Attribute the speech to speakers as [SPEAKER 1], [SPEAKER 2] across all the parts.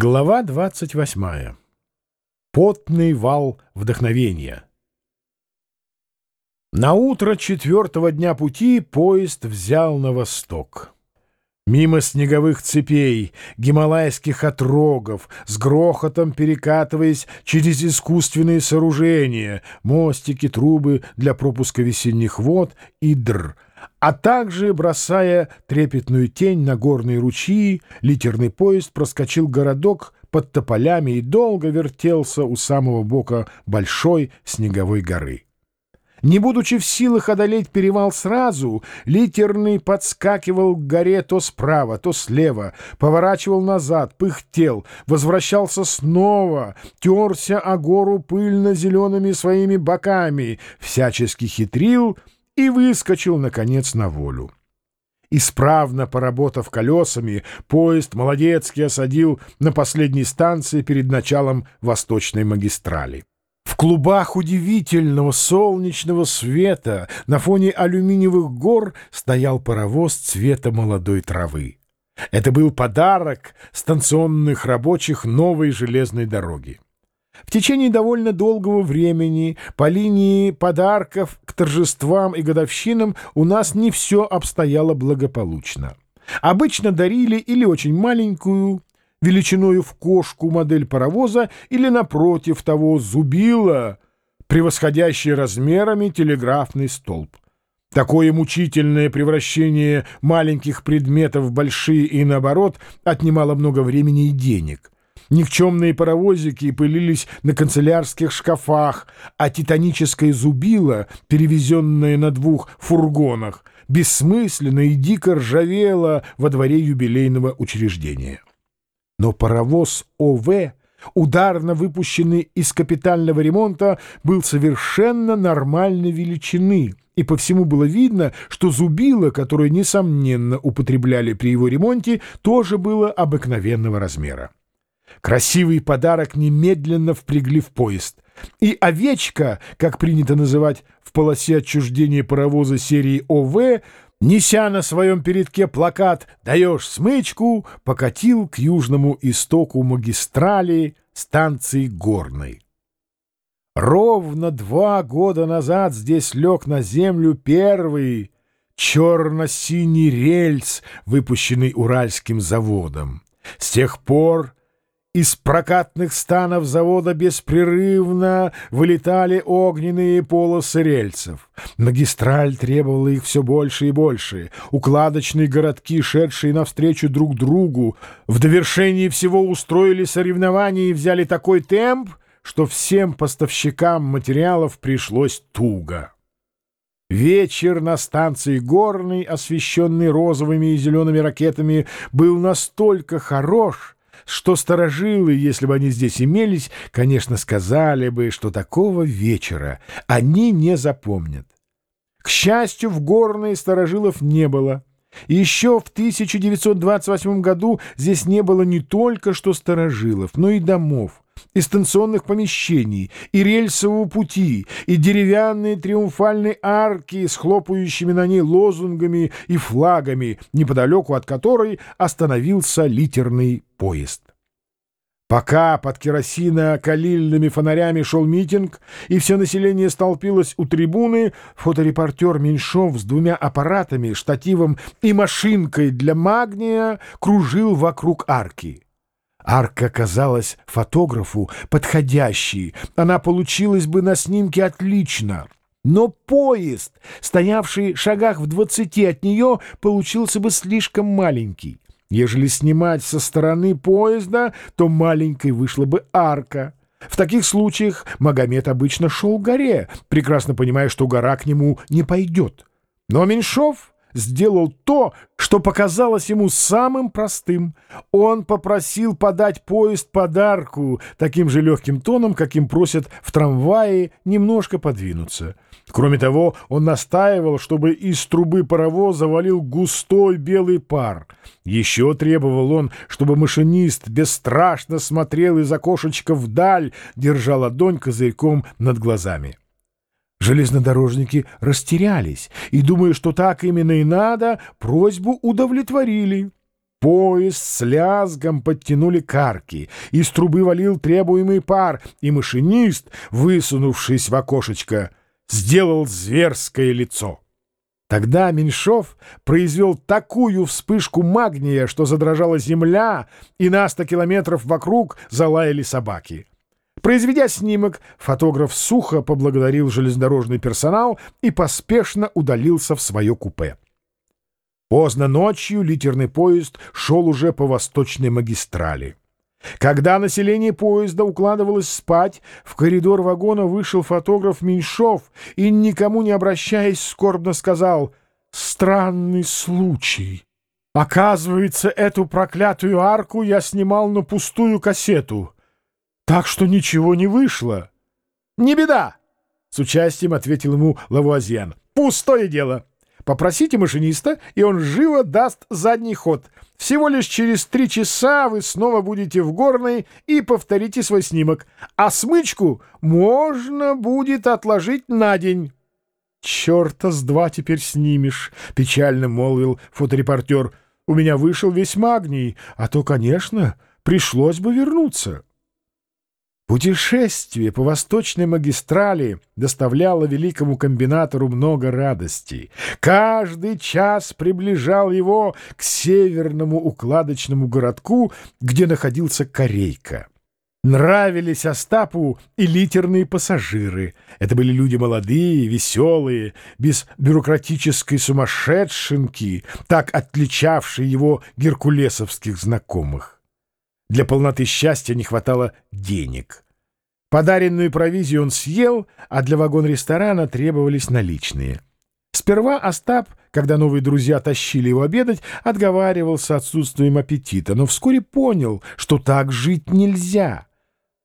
[SPEAKER 1] Глава 28. Потный вал вдохновения. На утро четвертого дня пути поезд взял на восток. Мимо снеговых цепей, гималайских отрогов, с грохотом перекатываясь через искусственные сооружения, мостики, трубы для пропуска весенних вод и др — а также, бросая трепетную тень на горные ручьи, литерный поезд проскочил городок под тополями и долго вертелся у самого бока большой снеговой горы. Не будучи в силах одолеть перевал сразу, литерный подскакивал к горе то справа, то слева, поворачивал назад, пыхтел, возвращался снова, терся о гору пыльно-зелеными своими боками, всячески хитрил — и выскочил, наконец, на волю. Исправно поработав колесами, поезд молодецкий осадил на последней станции перед началом Восточной магистрали. В клубах удивительного солнечного света на фоне алюминиевых гор стоял паровоз цвета молодой травы. Это был подарок станционных рабочих новой железной дороги. В течение довольно долгого времени по линии подарков к торжествам и годовщинам у нас не все обстояло благополучно. Обычно дарили или очень маленькую, величиною в кошку модель паровоза, или, напротив того, зубила, превосходящий размерами телеграфный столб. Такое мучительное превращение маленьких предметов в большие и наоборот отнимало много времени и денег — Никчемные паровозики пылились на канцелярских шкафах, а титаническое зубило, перевезенное на двух фургонах, бессмысленно и дико ржавело во дворе юбилейного учреждения. Но паровоз ОВ, ударно выпущенный из капитального ремонта, был совершенно нормальной величины — и по всему было видно, что зубило, которое, несомненно, употребляли при его ремонте, тоже было обыкновенного размера. Красивый подарок немедленно впрягли в поезд. И овечка, как принято называть в полосе отчуждения паровоза серии ОВ, неся на своем передке плакат «Даешь смычку», покатил к южному истоку магистрали станции Горной. Ровно два года назад здесь лег на землю первый черно-синий рельс, выпущенный Уральским заводом. С тех пор из прокатных станов завода беспрерывно вылетали огненные полосы рельсов. Магистраль требовала их все больше и больше. Укладочные городки, шедшие навстречу друг другу, в довершении всего устроили соревнования и взяли такой темп, что всем поставщикам материалов пришлось туго. Вечер на станции Горной, освещенный розовыми и зелеными ракетами, был настолько хорош, что сторожилы, если бы они здесь имелись, конечно, сказали бы, что такого вечера они не запомнят. К счастью, в горной сторожилов не было. Еще в 1928 году здесь не было не только что сторожилов, но и домов и станционных помещений, и рельсового пути, и деревянные триумфальные арки с хлопающими на ней лозунгами и флагами, неподалеку от которой остановился литерный поезд. Пока под керосино-калильными фонарями шел митинг, и все население столпилось у трибуны, фоторепортер Меньшов с двумя аппаратами, штативом и машинкой для магния кружил вокруг арки. Арка казалась фотографу подходящей, она получилась бы на снимке отлично. Но поезд, стоявший в шагах в двадцати от нее, получился бы слишком маленький. Ежели снимать со стороны поезда, то маленькой вышла бы арка. В таких случаях Магомед обычно шел к горе, прекрасно понимая, что гора к нему не пойдет. Но Меньшов сделал то, что показалось ему самым простым. Он попросил подать поезд подарку таким же легким тоном, каким просят в трамвае немножко подвинуться. Кроме того, он настаивал, чтобы из трубы паровоза валил густой белый пар. Еще требовал он, чтобы машинист бесстрашно смотрел из окошечка вдаль, держа ладонь козырьком над глазами. Железнодорожники растерялись и, думая, что так именно и надо, просьбу удовлетворили. Поезд с лязгом подтянули карки, из трубы валил требуемый пар, и машинист, высунувшись в окошечко, сделал зверское лицо. Тогда Меньшов произвел такую вспышку магния, что задрожала земля, и на сто километров вокруг залаяли собаки. Произведя снимок, фотограф сухо поблагодарил железнодорожный персонал и поспешно удалился в свое купе. Поздно ночью литерный поезд шел уже по восточной магистрали. Когда население поезда укладывалось спать, в коридор вагона вышел фотограф Меньшов и, никому не обращаясь, скорбно сказал «Странный случай. Оказывается, эту проклятую арку я снимал на пустую кассету, так что ничего не вышло». «Не беда!» — с участием ответил ему Лавуазьян. «Пустое дело. Попросите машиниста, и он живо даст задний ход. Всего лишь через три часа вы снова будете в горной и повторите свой снимок. А смычку можно будет отложить на день. — Черта с два теперь снимешь, — печально молвил фоторепортер. — У меня вышел весь магний, а то, конечно, пришлось бы вернуться. — Путешествие по восточной магистрали доставляло великому комбинатору много радостей. Каждый час приближал его к северному укладочному городку, где находился Корейка. Нравились Остапу и литерные пассажиры. Это были люди молодые, веселые, без бюрократической сумасшедшинки, так отличавшие его геркулесовских знакомых. Для полноты счастья не хватало денег. Подаренную провизию он съел, а для вагон-ресторана требовались наличные. Сперва Остап, когда новые друзья тащили его обедать, отговаривался отсутствием аппетита, но вскоре понял, что так жить нельзя.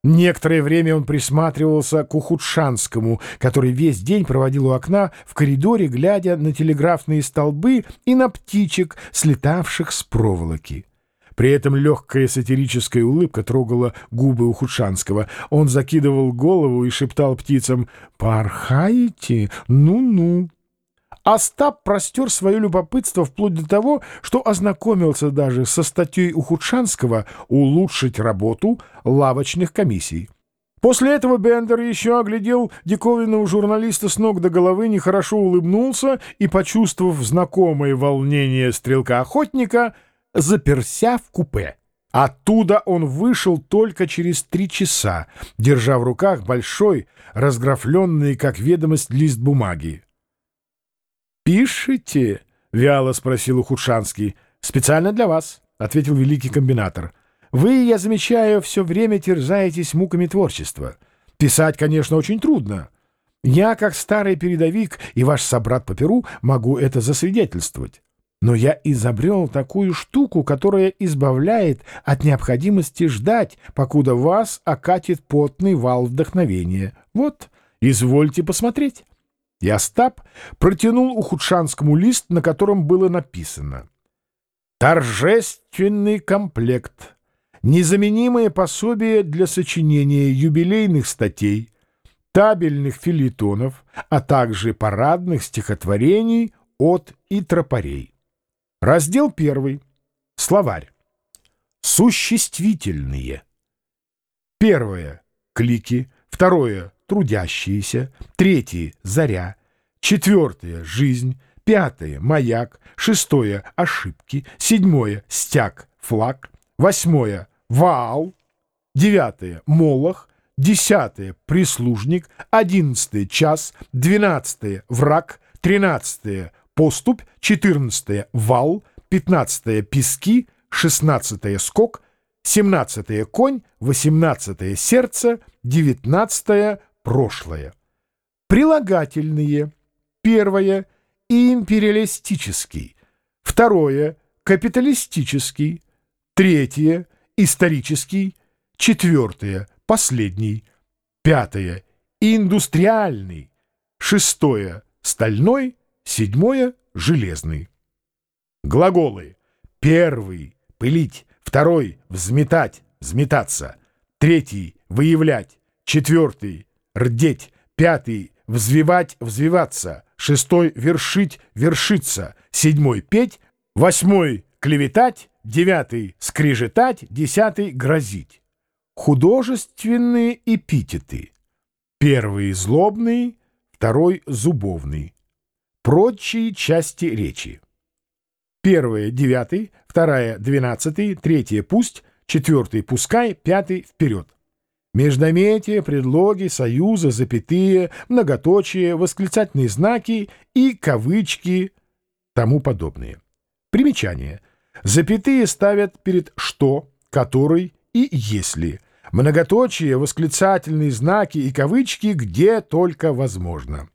[SPEAKER 1] Некоторое время он присматривался к Ухудшанскому, который весь день проводил у окна в коридоре, глядя на телеграфные столбы и на птичек, слетавших с проволоки. При этом легкая сатирическая улыбка трогала губы у Худшанского. Он закидывал голову и шептал птицам «Порхаете? Ну-ну». Остап простер свое любопытство вплоть до того, что ознакомился даже со статьей Ухудшанского «Улучшить работу лавочных комиссий». После этого Бендер еще оглядел диковинного журналиста с ног до головы, нехорошо улыбнулся и, почувствовав знакомое волнение стрелка-охотника, заперся в купе. Оттуда он вышел только через три часа, держа в руках большой, разграфленный, как ведомость, лист бумаги. «Пишите?» — вяло спросил Ухудшанский. «Специально для вас», — ответил великий комбинатор. «Вы, я замечаю, все время терзаетесь муками творчества. Писать, конечно, очень трудно. Я, как старый передовик и ваш собрат по Перу, могу это засвидетельствовать. Но я изобрел такую штуку, которая избавляет от необходимости ждать, покуда вас окатит потный вал вдохновения. Вот, извольте посмотреть. И Остап протянул Ухудшанскому лист, на котором было написано «Торжественный комплект, незаменимое пособие для сочинения юбилейных статей, табельных филитонов, а также парадных стихотворений от и тропарей». Раздел первый. Словарь. Существительные. Первое — клики. Второе — трудящиеся. Третье — заря. Четвертое — жизнь. Пятое — маяк. Шестое — ошибки. Седьмое — стяг, флаг. Восьмое — ваал. Девятое — молох. Десятое — прислужник. Одиннадцатое — час. Двенадцатое — враг. Тринадцатое — поступь, 14 вал, 15 пески, 16 скок, 17 конь, 18 сердце, 19 прошлое. Прилагательные. Первое — империалистический. Второе — капиталистический. Третье — исторический. Четвертое — последний. Пятое — индустриальный. Шестое — стальной. Седьмое — железный. Глаголы. Первый — пылить. Второй — взметать, взметаться. Третий — выявлять. Четвертый — рдеть. Пятый — взвивать, взвиваться. Шестой — вершить, вершиться. Седьмой — петь. Восьмой — клеветать. девятый — скрежетать, десятый — грозить. Художественные эпитеты. Первый — злобный, второй — зубовный. Прочие части речи. Первая — девятый, вторая — двенадцатый, третья — пусть, четвертый — пускай, пятый — вперед. Междометия, предлоги, союзы, запятые, многоточие, восклицательные знаки и кавычки тому подобные. Примечание. Запятые ставят перед «что», «который» и «если». Многоточие, восклицательные знаки и кавычки где только возможно.